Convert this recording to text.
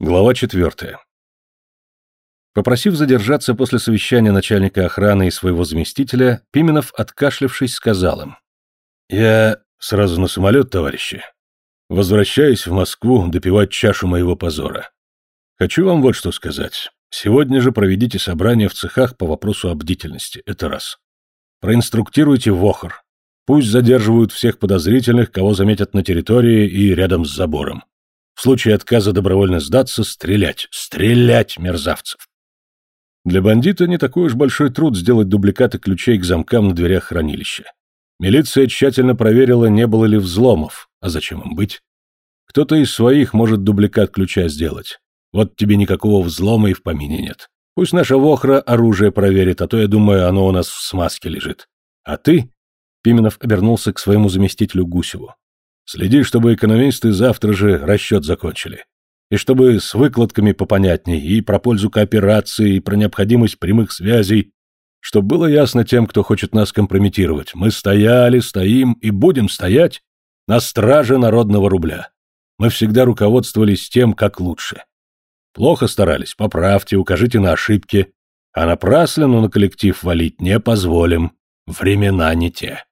Глава четвертая. Попросив задержаться после совещания начальника охраны и своего заместителя, Пименов, откашлявшись, сказал им. «Я сразу на самолет, товарищи. Возвращаюсь в Москву допивать чашу моего позора. Хочу вам вот что сказать. Сегодня же проведите собрание в цехах по вопросу о бдительности. Это раз. Проинструктируйте ВОХР. Пусть задерживают всех подозрительных, кого заметят на территории и рядом с забором. В случае отказа добровольно сдаться, стрелять. Стрелять, мерзавцев. Для бандита не такой уж большой труд сделать дубликаты ключей к замкам на дверях хранилища. Милиция тщательно проверила, не было ли взломов. А зачем им быть? Кто-то из своих может дубликат ключа сделать. Вот тебе никакого взлома и в помине нет. Пусть наша Вохра оружие проверит, а то, я думаю, оно у нас в смазке лежит. А ты...» Пименов обернулся к своему заместителю Гусеву. Следи, чтобы экономисты завтра же расчет закончили. И чтобы с выкладками попонятней, и про пользу кооперации, и про необходимость прямых связей, чтобы было ясно тем, кто хочет нас компрометировать. Мы стояли, стоим и будем стоять на страже народного рубля. Мы всегда руководствовались тем, как лучше. Плохо старались, поправьте, укажите на ошибки, а напраслину на коллектив валить не позволим. Времена не те.